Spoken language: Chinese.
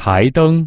台灯。